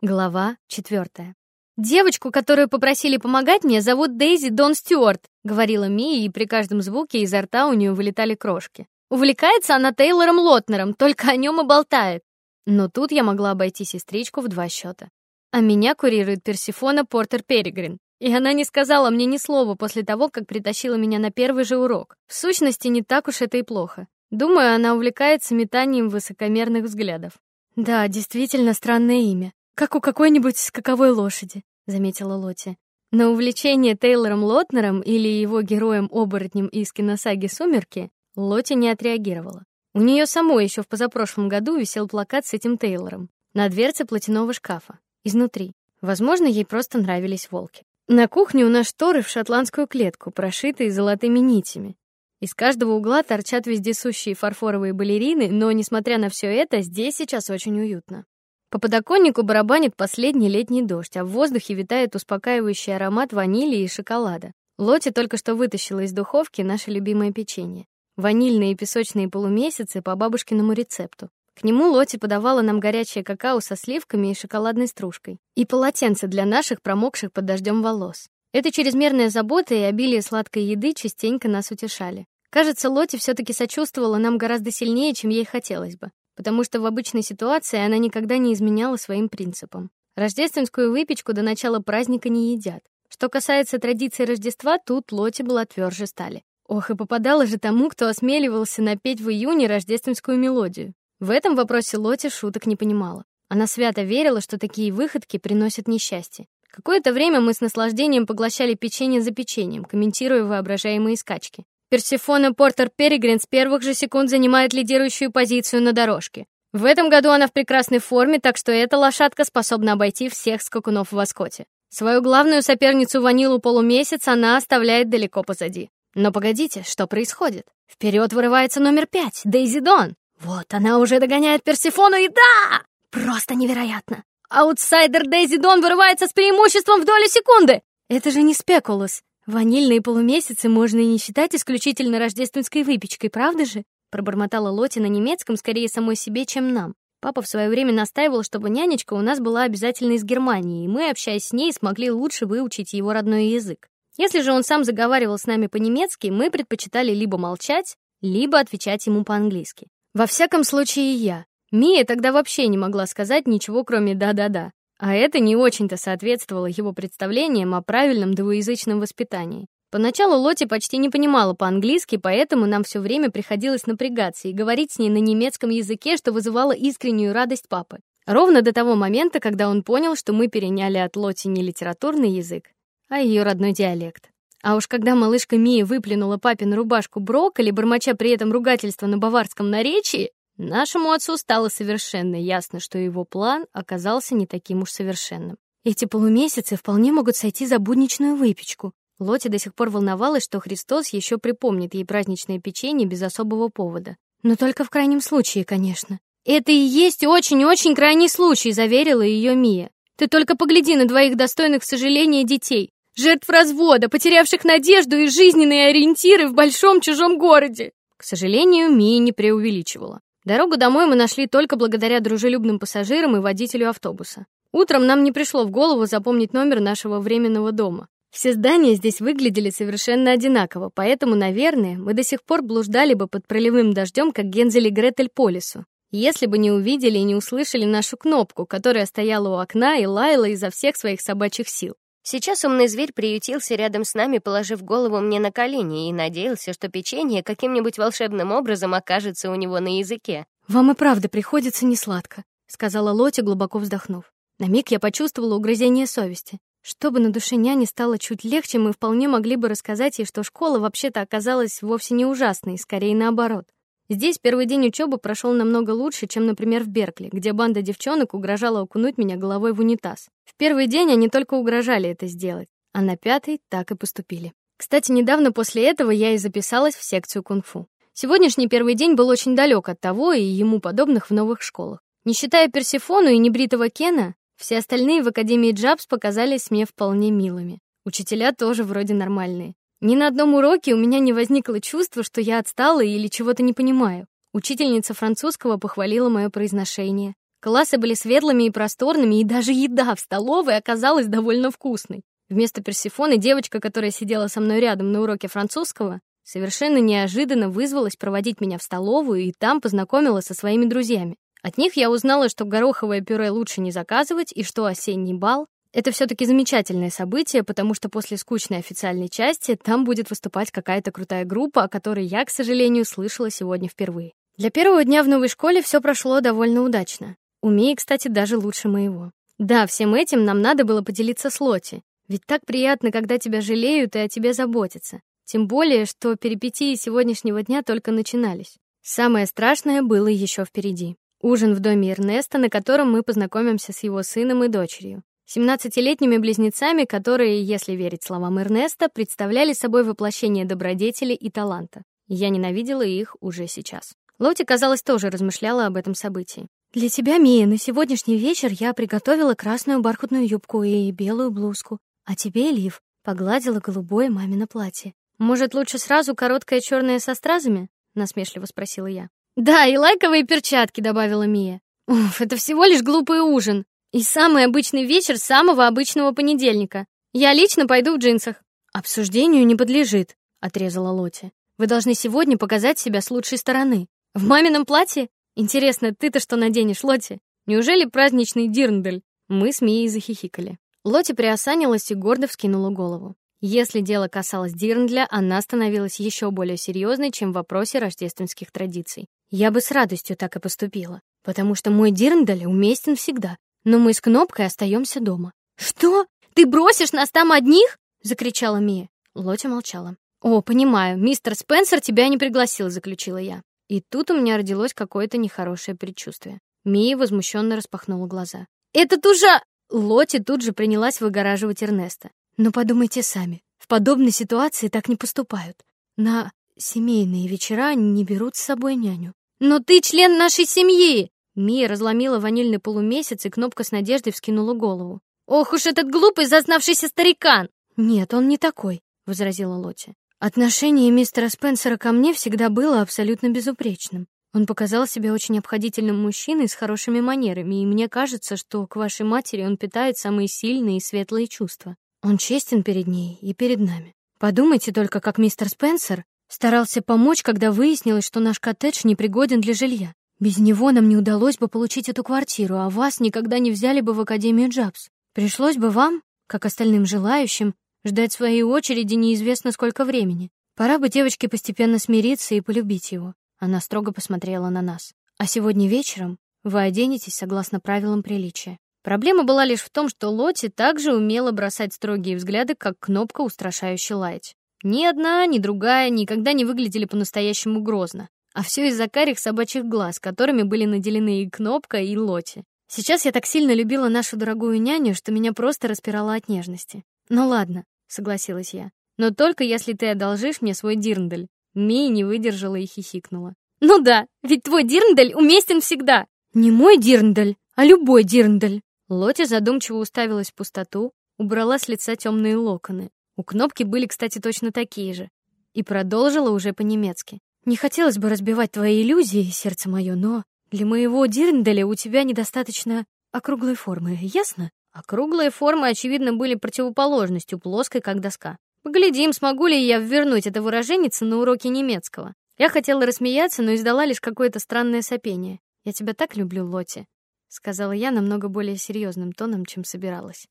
Глава четвертая. Девочку, которую попросили помогать мне, зовут Дейзи Дон Стюарт, говорила Мия, и при каждом звуке изо рта у нее вылетали крошки. Увлекается она Тейлором Лотнером, только о нем и болтает. Но тут я могла обойти сестричку в два счета. А меня курирует Персифона Портер Перегрин. И она не сказала мне ни слова после того, как притащила меня на первый же урок. В сущности, не так уж это и плохо. Думаю, она увлекается метанием высокомерных взглядов. Да, действительно странное имя как у какой-нибудь скаковой лошади, заметила Лоти. На увлечение Тейлором Лотнером или его героем-оборотнем из киносаги Сумерки Лоти не отреагировала. У нее самой еще в позапрошлом году висел плакат с этим Тейлором на дверце платяного шкафа изнутри. Возможно, ей просто нравились волки. На кухне у нас шторы в шотландскую клетку, прошитые золотыми нитями. Из каждого угла торчат вездесущие фарфоровые балерины, но несмотря на все это, здесь сейчас очень уютно. По подоконнику барабанит последний летний дождь, а в воздухе витает успокаивающий аромат ванили и шоколада. Лоти только что вытащила из духовки наше любимое печенье. Ванильные и песочные полумесяцы по бабушкиному рецепту. К нему Лоти подавала нам горячее какао со сливками и шоколадной стружкой. И полотенце для наших промокших под дождем волос. Эта чрезмерная забота и обилие сладкой еды частенько нас утешали. Кажется, Лоти все таки сочувствовала нам гораздо сильнее, чем ей хотелось бы потому что в обычной ситуации она никогда не изменяла своим принципам. Рождественскую выпечку до начала праздника не едят. Что касается традиции Рождества, тут Лоти была тверже стали. Ох, и попадала же тому, кто осмеливался напеть в июне рождественскую мелодию. В этом вопросе Лоти шуток не понимала. Она свято верила, что такие выходки приносят несчастье. Какое-то время мы с наслаждением поглощали печенье за печеньем, комментируя воображаемые скачки. Персефона Портер Перегрин с первых же секунд занимает лидирующую позицию на дорожке. В этом году она в прекрасной форме, так что эта лошадка способна обойти всех скакунов в Аскоте. Свою главную соперницу Ванилу Полумесяц она оставляет далеко позади. Но погодите, что происходит? Вперед вырывается номер пять, Дейзи Дон. Вот она уже догоняет Персефону и да! Просто невероятно. Аутсайдер Дейзи Дон вырывается с преимуществом в долю секунды. Это же не спекулус. Ванильные полумесяцы можно и не считать исключительно рождественской выпечкой, правда же? пробормотала Лоти на немецком скорее самой себе, чем нам. Папа в свое время настаивал, чтобы нянечка у нас была обязательно из Германии, и мы, общаясь с ней, смогли лучше выучить его родной язык. Если же он сам заговаривал с нами по-немецки, мы предпочитали либо молчать, либо отвечать ему по-английски. Во всяком случае, я. Мия тогда вообще не могла сказать ничего, кроме да-да-да. А это не очень-то соответствовало его представлениям о правильном двуязычном воспитании. Поначалу Лоти почти не понимала по-английски, поэтому нам все время приходилось напрягаться и говорить с ней на немецком языке, что вызывало искреннюю радость папы. Ровно до того момента, когда он понял, что мы переняли от Лоти не литературный язык, а ее родной диалект. А уж когда малышка Мия выплюнула папе на рубашку брокколи, бормоча при этом ругательство на баварском наречии, Нашему отцу стало совершенно ясно, что его план оказался не таким уж совершенным. Эти полумесяцы вполне могут сойти за будничную выпечку. Лоти до сих пор волновалась, что Христос еще припомнит ей праздничное печенье без особого повода. Но только в крайнем случае, конечно. Это и есть очень-очень крайний случай, заверила ее Мия. Ты только погляди на двоих достойных сожаления детей, жертв развода, потерявших надежду и жизненные ориентиры в большом чужом городе. К сожалению, Мия не преувеличивала. Дорогу домой мы нашли только благодаря дружелюбным пассажирам и водителю автобуса. Утром нам не пришло в голову запомнить номер нашего временного дома. Все здания здесь выглядели совершенно одинаково, поэтому, наверное, мы до сих пор блуждали бы под проливным дождем, как Гензель и Гретель по лесу, если бы не увидели и не услышали нашу кнопку, которая стояла у окна и лаяла изо всех своих собачьих сил. Сейчас умный зверь приютился рядом с нами, положив голову мне на колени и надеялся, что печенье каким-нибудь волшебным образом окажется у него на языке. Вам и правда приходится несладко, сказала Лоти, глубоко вздохнув. На миг я почувствовала угрызение совести. Чтобы на душе няни стало чуть легче, мы вполне могли бы рассказать ей, что школа вообще-то оказалась вовсе не ужасной, скорее наоборот. Здесь первый день учебы прошел намного лучше, чем, например, в Беркли, где банда девчонок угрожала окунуть меня головой в унитаз. В первый день они только угрожали это сделать, а на пятый так и поступили. Кстати, недавно после этого я и записалась в секцию кунг-фу. Сегодняшний первый день был очень далек от того и ему подобных в новых школах. Не считая Персефону и небритого Кена, все остальные в Академии Джабс показались мне вполне милыми. Учителя тоже вроде нормальные. Ни на одном уроке у меня не возникло чувства, что я отстала или чего-то не понимаю. Учительница французского похвалила мое произношение. Классы были светлыми и просторными, и даже еда в столовой оказалась довольно вкусной. Вместо Персефоны девочка, которая сидела со мной рядом на уроке французского, совершенно неожиданно вызвалась проводить меня в столовую и там познакомила со своими друзьями. От них я узнала, что гороховое пюре лучше не заказывать и что осенний бал это все таки замечательное событие, потому что после скучной официальной части там будет выступать какая-то крутая группа, о которой я, к сожалению, слышала сегодня впервые. Для первого дня в новой школе все прошло довольно удачно. У кстати, даже лучше моего. Да, всем этим нам надо было поделиться с Лоти. Ведь так приятно, когда тебя жалеют и о тебе заботятся. Тем более, что перипетии сегодняшнего дня только начинались. Самое страшное было еще впереди. Ужин в доме Эрнеста, на котором мы познакомимся с его сыном и дочерью. Семнадцатилетними близнецами, которые, если верить словам Эрнеста, представляли собой воплощение добродетели и таланта. Я ненавидела их уже сейчас. Лоти, казалось, тоже размышляла об этом событии. Для тебя, Мия, на сегодняшний вечер я приготовила красную бархатную юбку и белую блузку, а тебе, Лив, погладила голубое мамино платье. Может, лучше сразу короткое черное со стразами? насмешливо спросила я. Да, и лайковые перчатки, добавила Мия. Уф, это всего лишь глупый ужин. И самый обычный вечер самого обычного понедельника. Я лично пойду в джинсах. Обсуждению не подлежит, отрезала Лоти. Вы должны сегодня показать себя с лучшей стороны. В мамином платье? Интересно, ты-то что наденешь, Лоти? Неужели праздничный дирндель? Мы с Мией захихикали. Лоти приосанилась и гордо вскинула голову. Если дело касалось Дирндля, она становилась еще более серьезной, чем в вопросе рождественских традиций. Я бы с радостью так и поступила, потому что мой Дирндель уместен всегда, но мы с Кнопкой остаемся дома. Что? Ты бросишь нас там одних? закричала Мия. Лотя молчала. О, понимаю, мистер Спенсер тебя не пригласил, заключила я. И тут у меня родилось какое-то нехорошее предчувствие. Мия возмущенно распахнула глаза. Это тужа Лоти тут же принялась выгораживать Эрнеста. Но подумайте сами, в подобной ситуации так не поступают. На семейные вечера не берут с собой няню. Но ты член нашей семьи, Мия разломила ванильный полумесяц, и кнопка с надеждой вскинула голову. Ох уж этот глупый зазнавшийся старикан. Нет, он не такой, возразила Лотти. Отношение мистера Спенсера ко мне всегда было абсолютно безупречным. Он показал себя очень обходительным мужчиной с хорошими манерами, и мне кажется, что к вашей матери он питает самые сильные и светлые чувства. Он честен перед ней и перед нами. Подумайте только, как мистер Спенсер старался помочь, когда выяснилось, что наш коттедж непригоден для жилья. Без него нам не удалось бы получить эту квартиру, а вас никогда не взяли бы в Академию Джабс. Пришлось бы вам, как остальным желающим, ждать своей очереди неизвестно сколько времени. Пора бы девочке постепенно смириться и полюбить его. Она строго посмотрела на нас. А сегодня вечером вы оденетесь согласно правилам приличия. Проблема была лишь в том, что Лоти также умела бросать строгие взгляды, как кнопка устрашающе лаять. Ни одна, ни другая никогда не выглядели по-настоящему грозно. А все из-за карих собачьих глаз, которыми были наделены и Кнопка, и Лоти. Сейчас я так сильно любила нашу дорогую няню, что меня просто распирало от нежности. Ну ладно, согласилась я. Но только если ты одолжишь мне свой дирндель. Ми не выдержала и хихикнула. Ну да, ведь твой дирндель уместен всегда. Не мой дирндель, а любой дирндель. Лоти задумчиво уставилась в пустоту, убрала с лица темные локоны. У Кнопки были, кстати, точно такие же. И продолжила уже по-немецки. Не хотелось бы разбивать твои иллюзии, сердце мое, но для моего Дирнделя у тебя недостаточно округлой формы, ясно? Округлые формы, очевидно, были противоположностью плоской, как доска. Поглядим, смогу ли я вернуть это выражение на уроке немецкого. Я хотела рассмеяться, но издала лишь какое-то странное сопение. Я тебя так люблю, Лоти, сказала я намного более серьезным тоном, чем собиралась.